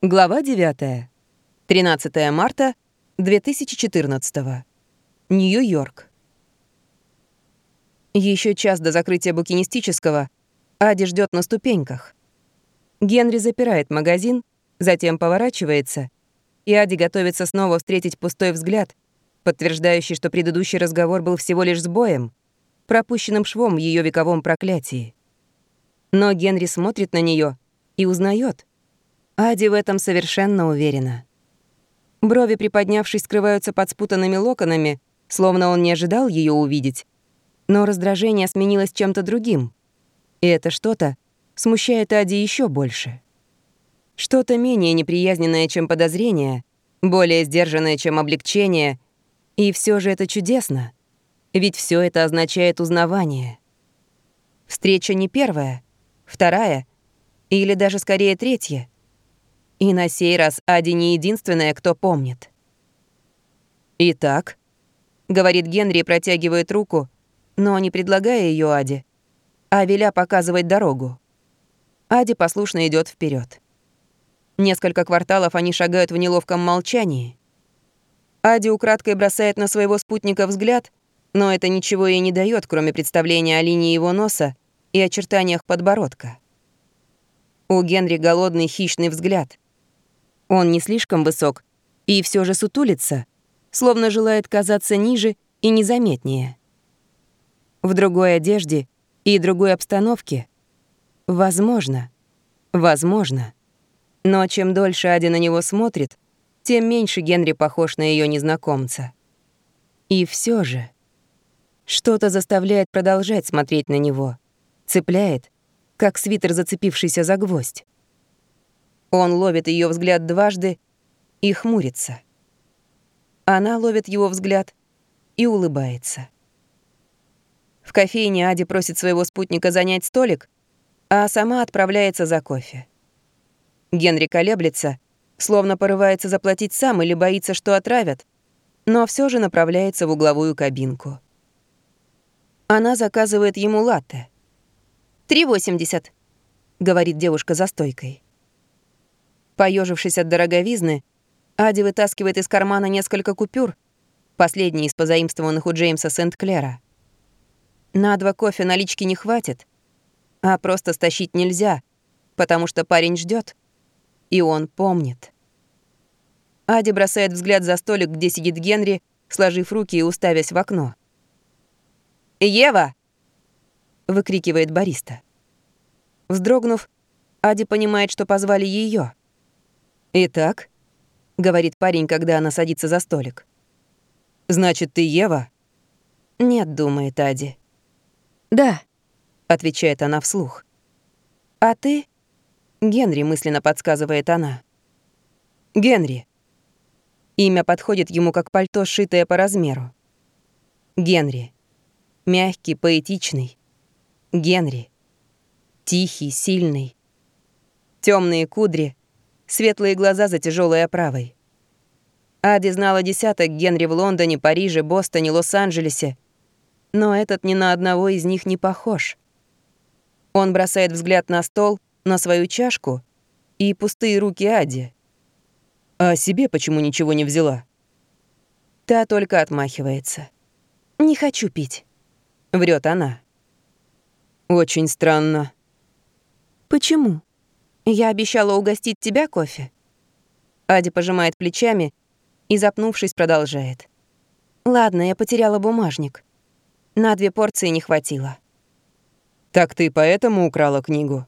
Глава 9. 13 марта 2014. Нью-Йорк. Еще час до закрытия букинистического Ади ждет на ступеньках. Генри запирает магазин, затем поворачивается, и Ади готовится снова встретить пустой взгляд, подтверждающий, что предыдущий разговор был всего лишь сбоем, пропущенным швом в ее вековом проклятии. Но Генри смотрит на нее и узнает. Ади в этом совершенно уверена. Брови, приподнявшись, скрываются под спутанными локонами, словно он не ожидал ее увидеть. Но раздражение сменилось чем-то другим. И это что-то смущает Ади еще больше. Что-то менее неприязненное, чем подозрение, более сдержанное, чем облегчение. И все же это чудесно. Ведь все это означает узнавание. Встреча не первая, вторая или даже скорее третья — и на сей раз Ади не единственная, кто помнит. «Итак», — говорит Генри протягивает руку, но не предлагая ее Аде, а веля показывать дорогу. Ади послушно идет вперед. Несколько кварталов они шагают в неловком молчании. Ади украдкой бросает на своего спутника взгляд, но это ничего ей не дает, кроме представления о линии его носа и очертаниях подбородка. У Генри голодный хищный взгляд — он не слишком высок и все же сутулится, словно желает казаться ниже и незаметнее. В другой одежде и другой обстановке. Возможно. Возможно. Но чем дольше Ади на него смотрит, тем меньше Генри похож на ее незнакомца. И все же... Что-то заставляет продолжать смотреть на него. Цепляет, как свитер, зацепившийся за гвоздь. Он ловит ее взгляд дважды и хмурится. Она ловит его взгляд и улыбается. В кофейне Ади просит своего спутника занять столик, а сама отправляется за кофе. Генри колеблется, словно порывается заплатить сам или боится, что отравят, но все же направляется в угловую кабинку. Она заказывает ему латте. «Три восемьдесят», — говорит девушка за стойкой. Поежившись от дороговизны, Ади вытаскивает из кармана несколько купюр, последние из позаимствованных у Джеймса Сент-Клера. На два кофе налички не хватит, а просто стащить нельзя, потому что парень ждет, и он помнит. Ади бросает взгляд за столик, где сидит Генри, сложив руки и уставясь в окно. «Ева!» — выкрикивает бариста. Вздрогнув, Ади понимает, что позвали ее. «Итак», — говорит парень, когда она садится за столик. «Значит, ты Ева?» «Нет», — думает Ади. «Да», — отвечает она вслух. «А ты?» — Генри мысленно подсказывает она. «Генри». Имя подходит ему как пальто, сшитое по размеру. Генри. Мягкий, поэтичный. Генри. Тихий, сильный. Темные кудри, светлые глаза за тяжелой оправой. Ади знала десяток Генри в Лондоне, Париже, Бостоне, Лос-Анджелесе, но этот ни на одного из них не похож. Он бросает взгляд на стол, на свою чашку и пустые руки Ади. А себе почему ничего не взяла? Та только отмахивается. «Не хочу пить», — врет она. «Очень странно». «Почему?» Я обещала угостить тебя кофе. Ади пожимает плечами и, запнувшись, продолжает. Ладно, я потеряла бумажник. На две порции не хватило. Так ты поэтому украла книгу?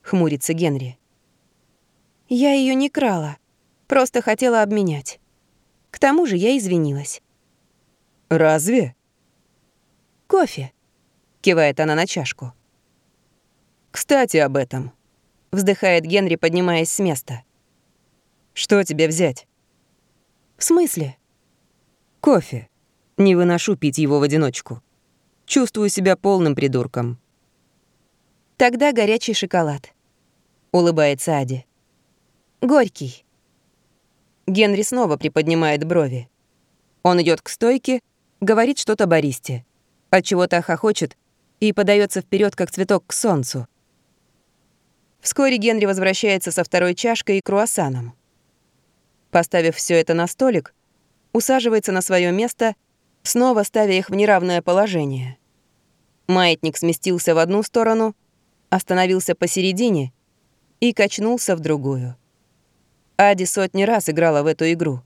Хмурится Генри. Я ее не крала, просто хотела обменять. К тому же я извинилась. Разве? Кофе, кивает она на чашку. Кстати, об этом вздыхает Генри, поднимаясь с места. Что тебе взять? В смысле? Кофе. Не выношу пить его в одиночку. Чувствую себя полным придурком. Тогда горячий шоколад. Улыбается Ади. Горький. Генри снова приподнимает брови. Он идет к стойке, говорит что-то баристе, от чего-то хохочет и подается вперед, как цветок к солнцу. Вскоре Генри возвращается со второй чашкой и круассаном. Поставив все это на столик, усаживается на свое место, снова ставя их в неравное положение. Маятник сместился в одну сторону, остановился посередине и качнулся в другую. Ади сотни раз играла в эту игру.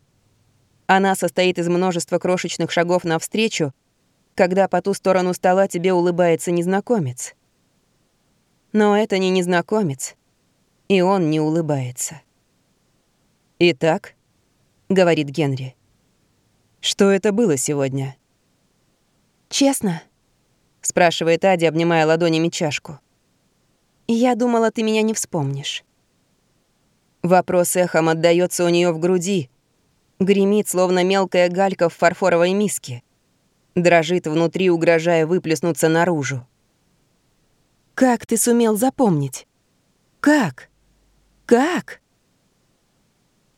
Она состоит из множества крошечных шагов навстречу, когда по ту сторону стола тебе улыбается незнакомец. Но это не незнакомец, и он не улыбается. «Итак», — говорит Генри, — «что это было сегодня?» «Честно?» — спрашивает Ади, обнимая ладонями чашку. «Я думала, ты меня не вспомнишь». Вопрос эхом отдаётся у неё в груди, гремит, словно мелкая галька в фарфоровой миске, дрожит внутри, угрожая выплеснуться наружу. Как ты сумел запомнить? Как? Как?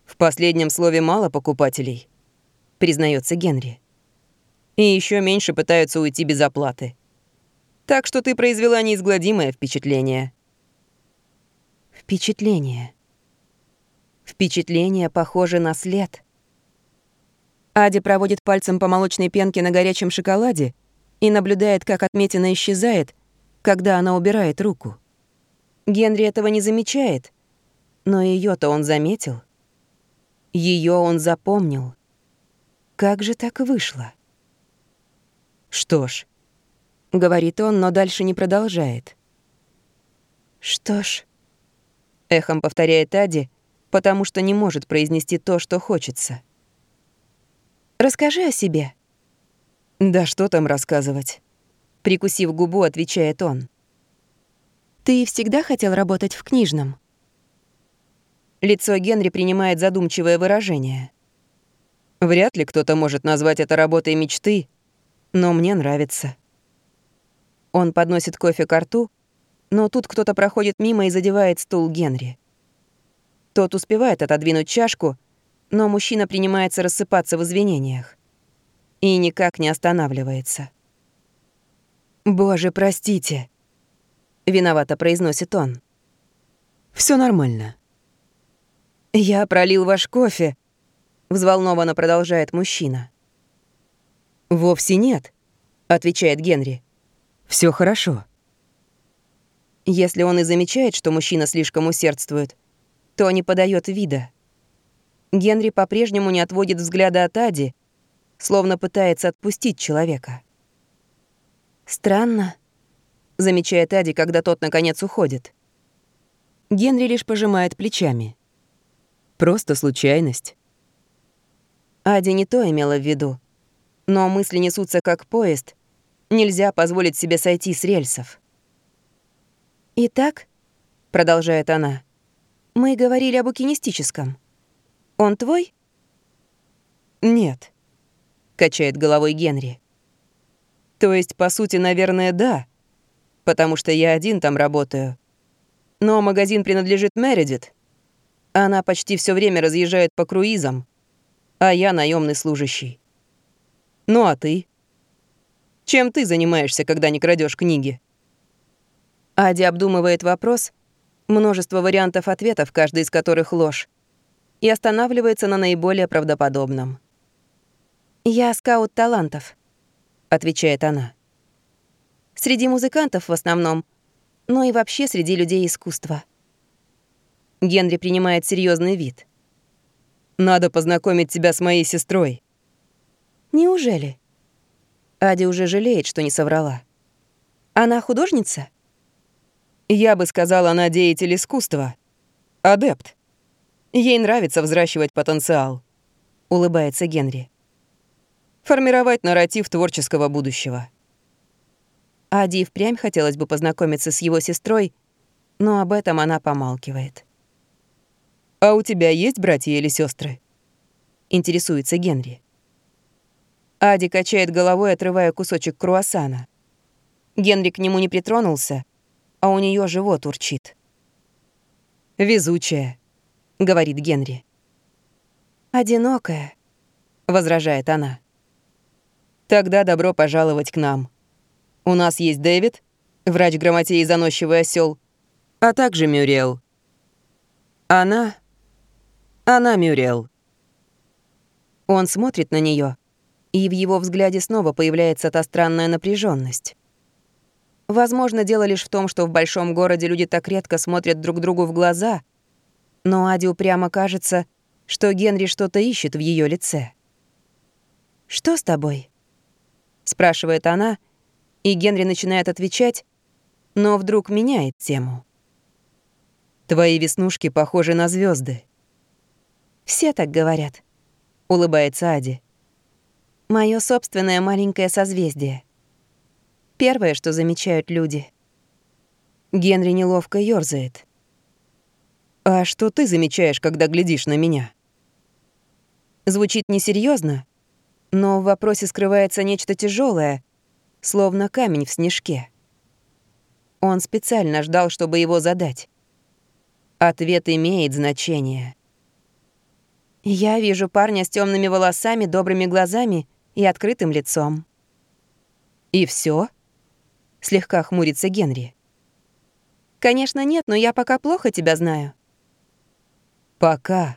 В последнем слове мало покупателей, признается Генри. И еще меньше пытаются уйти без оплаты. Так что ты произвела неизгладимое впечатление. Впечатление. Впечатление похоже на след. Ади проводит пальцем по молочной пенке на горячем шоколаде и наблюдает, как отметина исчезает, когда она убирает руку. Генри этого не замечает, но ее то он заметил. Ее он запомнил. Как же так вышло? Что ж, говорит он, но дальше не продолжает. Что ж, эхом повторяет Ади, потому что не может произнести то, что хочется. Расскажи о себе. Да что там рассказывать? Прикусив губу, отвечает он. «Ты всегда хотел работать в книжном?» Лицо Генри принимает задумчивое выражение. Вряд ли кто-то может назвать это работой мечты, но мне нравится. Он подносит кофе к рту, но тут кто-то проходит мимо и задевает стул Генри. Тот успевает отодвинуть чашку, но мужчина принимается рассыпаться в извинениях. И никак не останавливается. «Боже, простите», — виновато произносит он. Все нормально». «Я пролил ваш кофе», — взволнованно продолжает мужчина. «Вовсе нет», — отвечает Генри. Все хорошо». Если он и замечает, что мужчина слишком усердствует, то не подает вида. Генри по-прежнему не отводит взгляда от Ади, словно пытается отпустить человека. «Странно», — замечает Ади, когда тот, наконец, уходит. Генри лишь пожимает плечами. Просто случайность. Ади не то имела в виду. Но мысли несутся как поезд. Нельзя позволить себе сойти с рельсов. «Итак», — продолжает она, — «мы говорили об букинистическом. Он твой?» «Нет», — качает головой Генри. То есть, по сути, наверное, да. Потому что я один там работаю. Но магазин принадлежит Мередит. Она почти все время разъезжает по круизам, а я наемный служащий. Ну а ты? Чем ты занимаешься, когда не крадешь книги? Ади обдумывает вопрос, множество вариантов ответов, каждый из которых ложь, и останавливается на наиболее правдоподобном. «Я скаут талантов», отвечает она. Среди музыкантов в основном, но и вообще среди людей искусства. Генри принимает серьезный вид. Надо познакомить тебя с моей сестрой. Неужели? Ади уже жалеет, что не соврала. Она художница? Я бы сказала, она деятель искусства. Адепт. Ей нравится взращивать потенциал. Улыбается Генри формировать нарратив творческого будущего. Ади впрямь хотелось бы познакомиться с его сестрой, но об этом она помалкивает. «А у тебя есть братья или сестры? интересуется Генри. Ади качает головой, отрывая кусочек круассана. Генри к нему не притронулся, а у нее живот урчит. «Везучая», — говорит Генри. «Одинокая», — возражает она. Тогда добро пожаловать к нам. У нас есть Дэвид, врач грамотеи заносчивый осел, а также Мюрел. Она... Она Мюрел. Он смотрит на нее, и в его взгляде снова появляется та странная напряженность. Возможно, дело лишь в том, что в большом городе люди так редко смотрят друг другу в глаза, но Ади упрямо кажется, что Генри что-то ищет в ее лице. «Что с тобой?» — спрашивает она, и Генри начинает отвечать, но вдруг меняет тему. «Твои веснушки похожи на звезды. «Все так говорят», — улыбается Ади. Мое собственное маленькое созвездие. Первое, что замечают люди. Генри неловко ёрзает. «А что ты замечаешь, когда глядишь на меня?» Звучит несерьезно, но в вопросе скрывается нечто тяжелое, словно камень в снежке. Он специально ждал, чтобы его задать. Ответ имеет значение. Я вижу парня с темными волосами, добрыми глазами и открытым лицом. И все? Слегка хмурится Генри. Конечно, нет, но я пока плохо тебя знаю. Пока.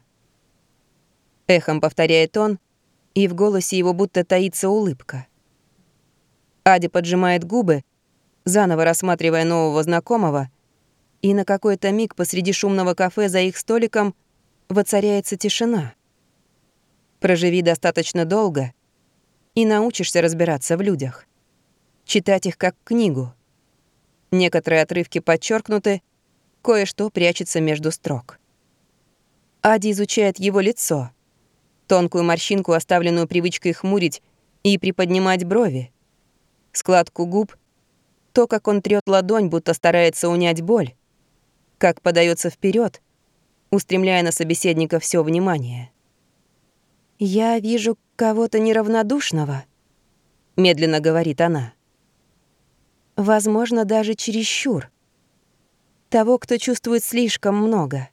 Эхом повторяет он, и в голосе его будто таится улыбка. Ади поджимает губы, заново рассматривая нового знакомого, и на какой-то миг посреди шумного кафе за их столиком воцаряется тишина. Проживи достаточно долго, и научишься разбираться в людях. Читать их как книгу. Некоторые отрывки подчеркнуты, кое-что прячется между строк. Ади изучает его лицо, тонкую морщинку, оставленную привычкой хмурить и приподнимать брови, складку губ, то, как он трёт ладонь, будто старается унять боль, как подается вперед, устремляя на собеседника все внимание. «Я вижу кого-то неравнодушного», — медленно говорит она. «Возможно, даже чересчур. Того, кто чувствует слишком много.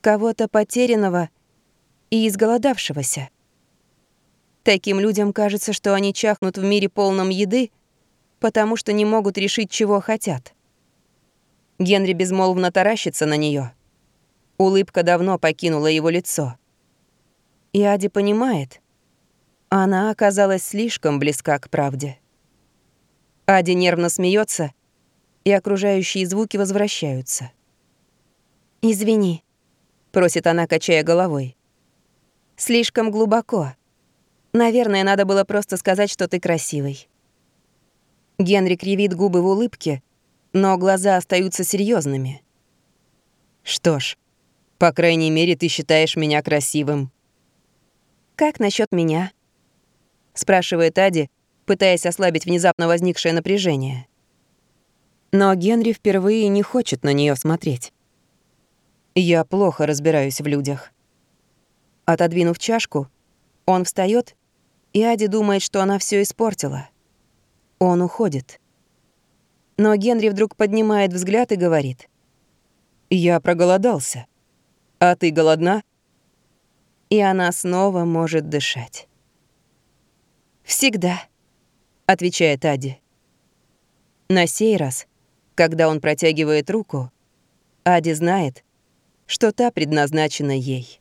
Кого-то потерянного и изголодавшегося. Таким людям кажется, что они чахнут в мире полном еды, потому что не могут решить, чего хотят. Генри безмолвно таращится на нее. Улыбка давно покинула его лицо. И Ади понимает, она оказалась слишком близка к правде. Ади нервно смеется, и окружающие звуки возвращаются. «Извини», — просит она, качая головой. «Слишком глубоко. Наверное, надо было просто сказать, что ты красивый». Генри кривит губы в улыбке, но глаза остаются серьезными. «Что ж, по крайней мере, ты считаешь меня красивым», «Как насчет меня?» — спрашивает Ади, пытаясь ослабить внезапно возникшее напряжение. Но Генри впервые не хочет на нее смотреть. Я плохо разбираюсь в людях. Отодвинув чашку, он встает, и Ади думает, что она все испортила. Он уходит. Но Генри вдруг поднимает взгляд и говорит. «Я проголодался. А ты голодна?» и она снова может дышать. «Всегда», — отвечает Ади. На сей раз, когда он протягивает руку, Ади знает, что та предназначена ей.